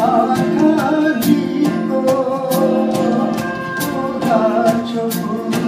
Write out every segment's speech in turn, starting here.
아, 가지고 또 다쳐보니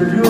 Blue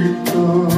tanto.